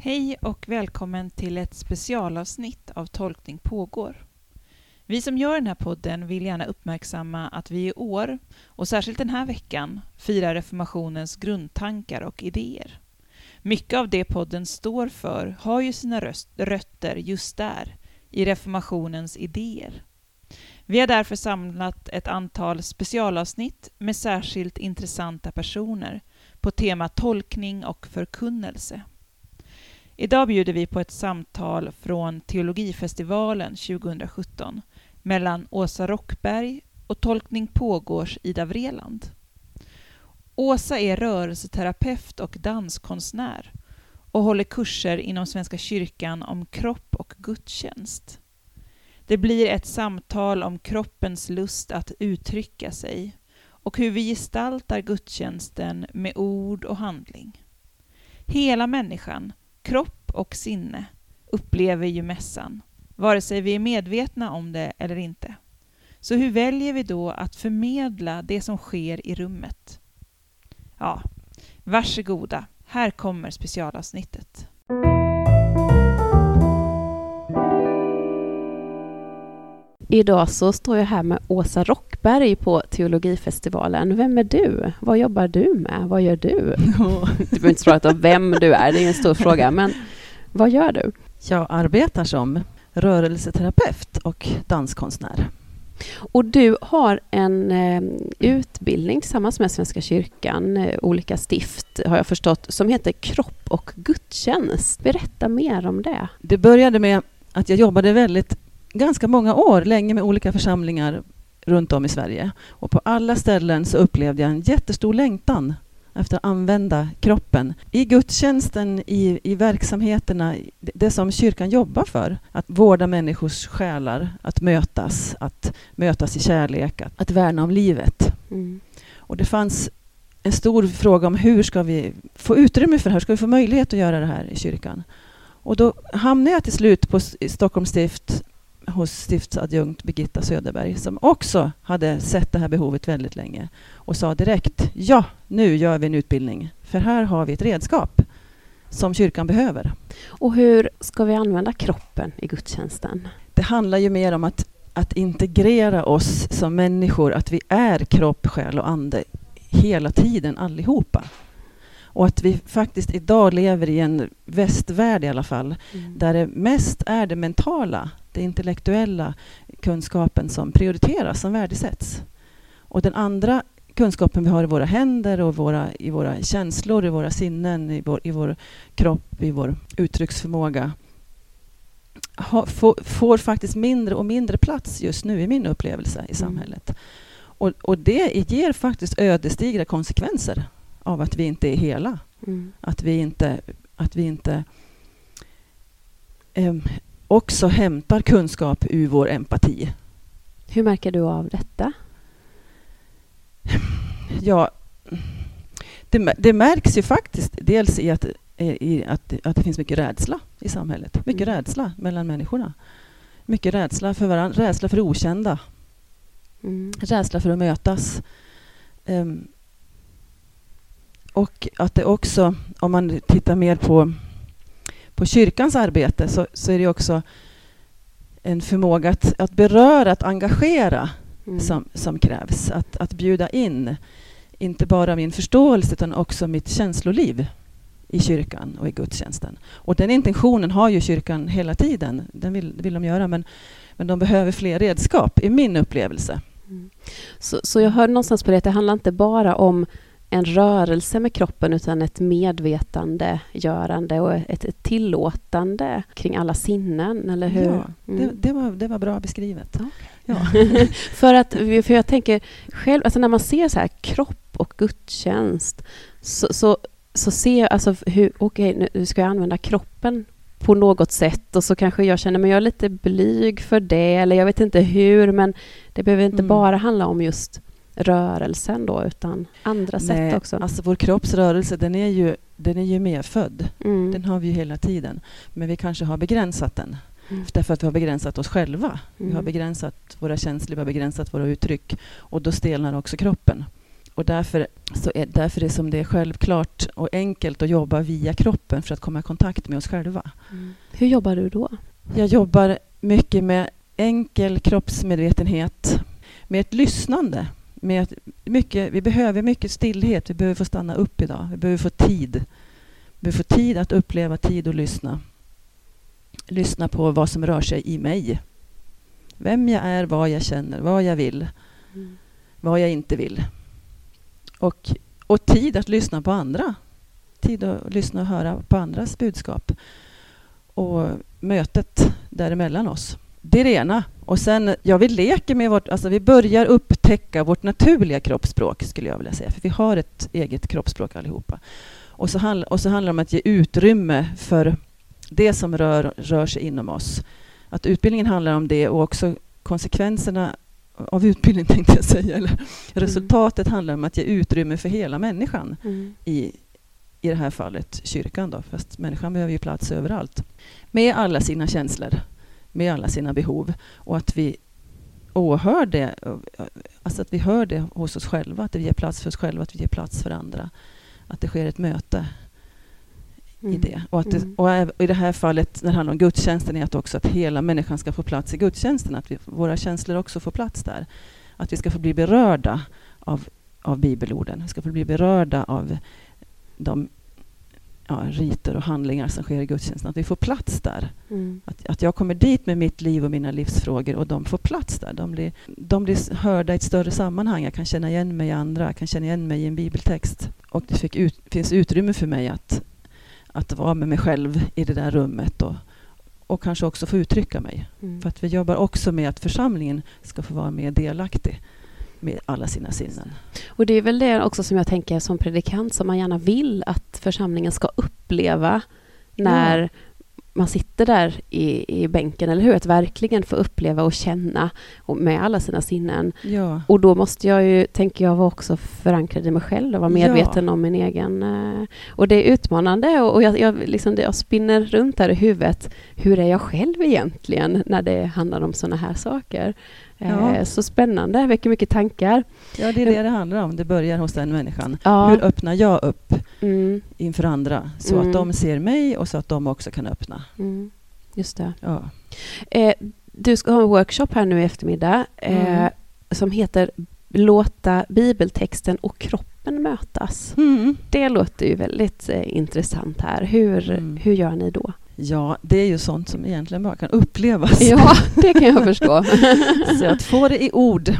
Hej och välkommen till ett specialavsnitt av Tolkning pågår. Vi som gör den här podden vill gärna uppmärksamma att vi i år, och särskilt den här veckan, firar reformationens grundtankar och idéer. Mycket av det podden står för har ju sina rötter just där, i reformationens idéer. Vi har därför samlat ett antal specialavsnitt med särskilt intressanta personer på tema tolkning och förkunnelse. Idag bjuder vi på ett samtal från Teologifestivalen 2017 mellan Åsa Rockberg och Tolkning pågårs Ida Vreland. Åsa är rörelseterapeut och danskonstnär och håller kurser inom Svenska kyrkan om kropp och gudstjänst. Det blir ett samtal om kroppens lust att uttrycka sig och hur vi gestaltar gudstjänsten med ord och handling. Hela människan, kropp och sinne, upplever ju mässan, vare sig vi är medvetna om det eller inte. Så hur väljer vi då att förmedla det som sker i rummet? Ja, varsågoda, här kommer specialavsnittet. Idag så står jag här med Åsa Rockberg på Teologifestivalen. Vem är du? Vad jobbar du med? Vad gör du? Du behöver inte svara på vem du är, det är en stor fråga. Men vad gör du? Jag arbetar som rörelseterapeut och danskonstnär. Och du har en eh, utbildning tillsammans med Svenska kyrkan, eh, olika stift har jag förstått, som heter Kropp och gudstjänst. Berätta mer om det. Det började med att jag jobbade väldigt ganska många år, länge med olika församlingar runt om i Sverige. Och på alla ställen så upplevde jag en jättestor längtan efter att använda kroppen i gudstjänsten, i, i verksamheterna, det som kyrkan jobbar för. Att vårda människors själar, att mötas, att mötas i kärlek, att, att värna om livet. Mm. Och det fanns en stor fråga om hur ska vi få utrymme för det här? Ska vi få möjlighet att göra det här i kyrkan? Och då hamnade jag till slut på Stockholms stift hos stiftsadjunkt Birgitta Söderberg som också hade sett det här behovet väldigt länge och sa direkt ja, nu gör vi en utbildning för här har vi ett redskap som kyrkan behöver. Och hur ska vi använda kroppen i gudstjänsten? Det handlar ju mer om att, att integrera oss som människor, att vi är kropp, själ och ande hela tiden allihopa. Och att vi faktiskt idag lever i en västvärld i alla fall, mm. där det mest är det mentala, det intellektuella kunskapen som prioriteras, som värdesätts. Och den andra kunskapen vi har i våra händer och våra, i våra känslor, i våra sinnen, i vår, i vår kropp, i vår uttrycksförmåga ha, får, får, faktiskt mindre och mindre plats just nu i min upplevelse i mm. samhället. Mm. Och, och, det ger faktiskt ödesdigra konsekvenser av att vi inte är hela. Mm. Att vi inte, att vi inte um, också hämtar kunskap ur vår empati. Hur märker du av detta? Ja, det, det märks ju faktiskt dels i att, i att, att det finns mycket rädsla i samhället. Mycket mm. rädsla mellan människorna. Mycket rädsla för varandra, rädsla för det okända. Mm. Rädsla för att mötas. Um, och att det också, om man tittar mer på, på kyrkans arbete, så, så är det också en förmåga att, att beröra, att engagera mm. som, som krävs. Att, att bjuda in, inte bara min förståelse utan också mitt känsloliv i kyrkan och i gudstjänsten. Och den intentionen har ju kyrkan hela tiden. Den vill, vill de göra, men, men de behöver fler redskap, i min upplevelse. Mm. Så, så jag hör någonstans på det, att det handlar inte bara om en rörelse med kroppen utan ett medvetande görande och ett, ett tillåtande kring alla sinnen, eller hur? Ja, mm. det, det, var, det var bra beskrivet. Okay. Ja. för, att, för jag tänker själv, alltså när man ser så här kropp och gudstjänst så, så, så ser jag alltså hur, okej okay, nu ska jag använda kroppen på något sätt och så kanske jag känner mig jag är lite blyg för det eller jag vet inte hur men det behöver inte mm. bara handla om just rörelsen då, utan andra Nej, sätt också? Alltså vår kroppsrörelse, den är ju, den är ju medfödd. Mm. Den har vi ju hela tiden. Men vi kanske har begränsat den. Mm. Därför att vi har begränsat oss själva. Mm. Vi har mm. begränsat våra känslor, vi har begränsat våra uttryck. Och då stelnar också kroppen. Och därför, så är, därför är det som det är självklart och enkelt att jobba via kroppen för att komma i kontakt med oss själva. Mm. Hur jobbar du då? Jag jobbar mycket med enkel kroppsmedvetenhet, med ett lyssnande. Med att mycket, vi behöver mycket stillhet, vi behöver få stanna upp idag, vi behöver få tid. Vi behöver få tid att uppleva, tid att lyssna. Lyssna på vad som rör sig i mig. Vem jag är, vad jag känner, vad jag vill, Mm. vad jag inte vill. Och, och tid att lyssna på andra. Tid att lyssna och höra på andras budskap. Och mötet däremellan oss. Det är det ena. Och sen, ja, vi leker med vårt... Alltså vi börjar upptäcka vårt naturliga kroppsspråk, skulle jag vilja säga. För vi har ett eget kroppsspråk allihopa. Och så, handl, och så handlar det om att ge utrymme för det som rör, rör sig inom oss. Att utbildningen handlar om det och också konsekvenserna av utbildning, tänkte jag säga. Eller resultatet handlar om att ge utrymme för hela människan Mm. i, i det här fallet kyrkan. Då, fast människan behöver ju plats överallt. Med alla sina känslor, med alla sina behov. Och att vi åhör det, alltså att vi hör det hos oss själva, att vi ger plats för oss själva, att vi ger plats för andra. Att det sker ett möte i Mm. det. Och, att det, Mm. och i det här fallet, när det handlar om gudstjänsten, är att också att hela människan ska få plats i gudstjänsten. Att vi, våra känslor också får plats där. Att vi ska få bli berörda av, av bibelorden. Vi ska få bli berörda av de ja, riter och handlingar som sker i gudstjänsten. Att vi får plats där. Mm. Att, att jag kommer dit med mitt liv och mina livsfrågor och de får plats där. De blir, de blir hörda i ett större sammanhang. Jag kan känna igen mig i andra. Jag kan känna igen mig i en bibeltext. Och det ut, finns utrymme för mig att, att vara med mig själv i det där rummet och, och kanske också få uttrycka mig. Mm. För att vi jobbar också med att församlingen ska få vara mer delaktig med alla sina sinnen. Och det är väl det också som jag tänker som predikant som man gärna vill att församlingen ska uppleva när man sitter där i, i bänken, eller hur? Att verkligen få uppleva och känna och med alla sina sinnen. Ja, Och då måste jag ju, tänker jag, vara också förankrad i mig själv och vara Ja. medveten om min egen... eh, Och det är utmanande och, och jag, jag, liksom, jag spinner runt där i huvudet. Hur är jag själv egentligen när det handlar om sådana här saker? Eh, Ja. Så spännande, väcker mycket tankar. ja, det är det det handlar om. Det börjar hos den människan. Ja. Hur öppnar jag upp Mm, inför andra så Mm. att de ser mig och så att de också kan öppna? mm, just det. Ja. Eh, du ska ha en workshop här nu i eftermiddag eh, Mm. som heter Låta bibeltexten och kroppen mötas. Mm. Det låter ju väldigt eh, intressant här. Hur, Mm. hur gör ni då? ja, det är ju sånt som egentligen bara kan upplevas. Ja, det kan jag förstå. Så att få det i ord.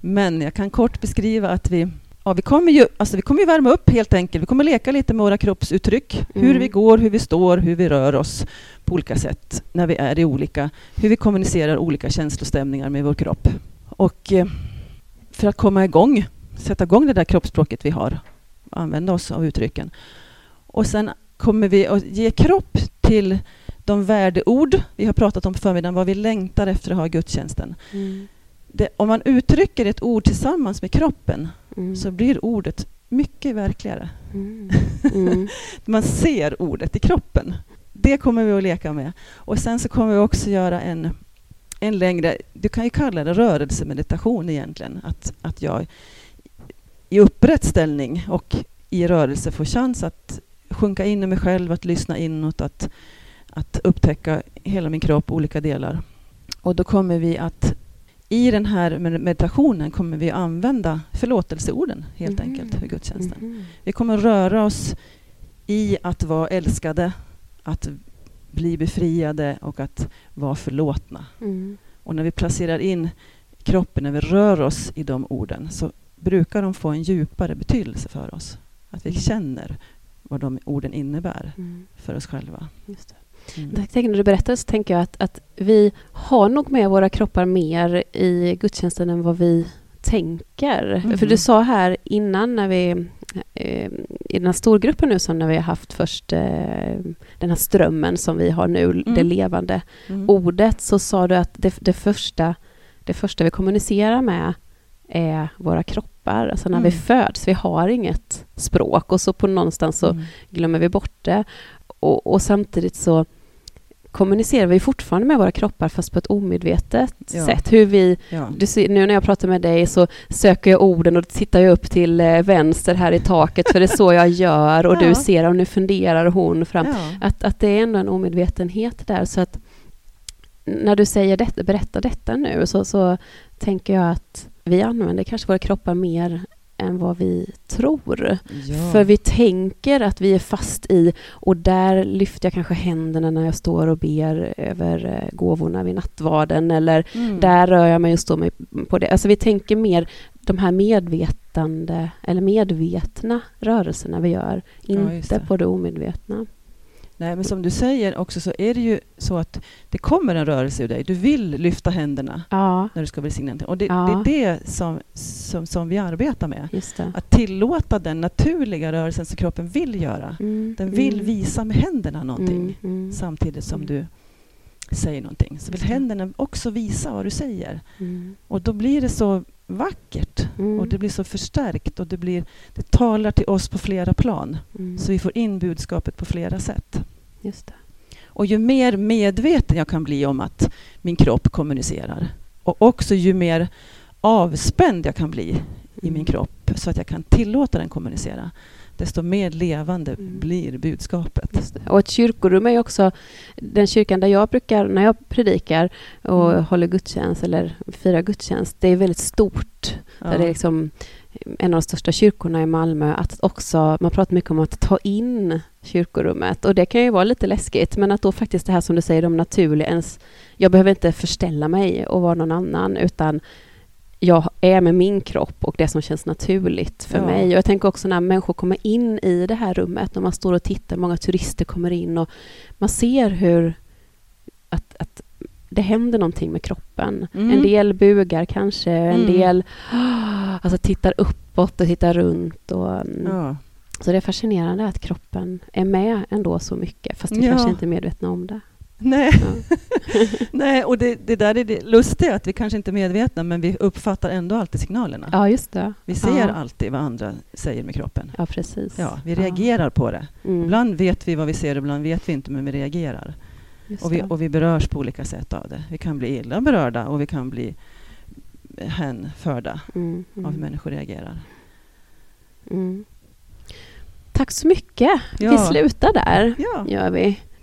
Men jag kan kort beskriva att vi Ja, vi, kommer ju, alltså vi kommer ju värma upp helt enkelt. Vi kommer leka lite med våra kroppsuttryck. Hur Mm. vi går, hur vi står, hur vi rör oss på olika sätt när vi är i olika... Hur vi kommunicerar olika känslostämningar med vår kropp. Och eh, för att komma igång, sätta igång det där kroppsspråket vi har, använda oss av uttrycken. Och sen kommer vi att ge kropp till de värdeord vi har pratat om på förmiddagen, vad vi längtar efter att ha i gudstjänsten. Mm. Det, om man uttrycker ett ord tillsammans med kroppen Mm. så blir ordet mycket verkligare. Mm. Mm. Man ser ordet i kroppen. Det kommer vi att leka med. Och sen så kommer vi också göra en, en längre, du kan ju kalla det rörelsemeditation egentligen. Att, att jag i upprätt ställning och i rörelse får chans att sjunka in i mig själv, att lyssna inåt, att, att upptäcka hela min kropp, olika delar. Och då kommer vi att i den här med- meditationen kommer vi att använda förlåtelseorden helt Mhm. enkelt i gudstjänsten. Mhm. Vi kommer röra oss i att vara älskade, att bli befriade och att vara förlåtna. Mm. Och när vi placerar in kroppen, när vi rör oss i de orden, så brukar de få en djupare betydelse för oss. Att vi Mm. känner vad de orden innebär Mm. för oss själva. Mm. Tänker, när du berättar så tänker jag att, att vi har nog med våra kroppar mer i gudstjänsten än vad vi tänker. Mhm. För du sa här innan när vi eh, i den här storgruppen nu som när vi har haft först eh, den här strömmen som vi har nu, det levande Mm. ordet, så sa du att det, det, första, det första vi kommunicerar med är våra kroppar, alltså när vi Mm. föds. Vi har inget språk och så på någonstans så Mm. glömmer vi bort det. Och, och samtidigt så kommunicerar vi fortfarande med våra kroppar fast på ett omedvetet Ja. sätt. Hur vi, Ja. ser, nu när jag pratar med dig så söker jag orden och tittar jag upp till eh, vänster här i taket för det är så jag gör och Ja. du ser och nu funderar hon fram. Att, att det är ändå en omedvetenhet där så att när du säger detta, berättar detta nu så, så tänker jag att vi använder kanske våra kroppar mer än vad vi tror. Ja. För vi tänker att vi är fast i, och där lyfter jag kanske händerna när jag står och ber över eh, gåvorna vid nattvarden, eller Mm. där rör jag mig och står mig på det. Alltså vi tänker mer de här medvetande, eller medvetna rörelserna vi gör, Ja, inte det. på det omedvetna. Nej, men som du säger också så är det ju så att det kommer en rörelse ur dig. Du vill lyfta händerna Ja, när du ska välsigna någonting. Och det, Ja. det är det som, som, som vi arbetar med. Att tillåta den naturliga rörelsen som kroppen vill göra. Mm, Den vill mm, visa med händerna någonting mm, mm, samtidigt som Mm. du säger någonting. Så vill händerna också visa vad du säger. mm, Och då blir det så vackert mm, och det blir så förstärkt och det, blir, det talar till oss på flera plan. mm, Så vi får in budskapet på flera sätt. Just det. Och ju mer medveten jag kan bli om att min kropp kommunicerar och också ju mer avspänd jag kan bli i min Mm. kropp så att jag kan tillåta den kommunicera, desto mer levande Mm. blir budskapet. Och ett kyrkorum är också den kyrkan där jag brukar, när jag predikar och Mm. håller gudstjänst eller firar gudstjänst, det är väldigt stort. Ja. Där det är liksom en av de största kyrkorna i Malmö, att också, man pratar mycket om att ta in kyrkorummet och det kan ju vara lite läskigt men att då faktiskt det här som du säger, de naturliga, ens, jag behöver inte förställa mig och vara någon annan utan jag är med min kropp och det som känns naturligt för Ja. mig. Och jag tänker också när människor kommer in i det här rummet, när man står och tittar, många turister kommer in och man ser hur att, att det händer någonting med kroppen. Mm. En del bugar kanske, en Mm. del alltså, tittar uppåt och tittar runt. Och, mm, Ja. Så det är fascinerande att kroppen är med ändå så mycket, fast vi Ja. kanske inte är medvetna om det. Nej, Ja. Nej och det, det där är det lustiga, att vi kanske inte är medvetna men vi uppfattar ändå alltid signalerna. Ja, just det. Vi ser alltid vad andra säger med kroppen. Ja, precis. Ja, vi reagerar på det. Mm. Ibland vet vi vad vi ser, ibland vet vi inte, men vi reagerar. Och vi, och vi berörs på olika sätt av det. Vi kan bli illa berörda och vi kan bli hänförda Mm, av mm, hur människor reagerar. mm. Tack så mycket. Vi Ja. slutar där, Ja, gör vi.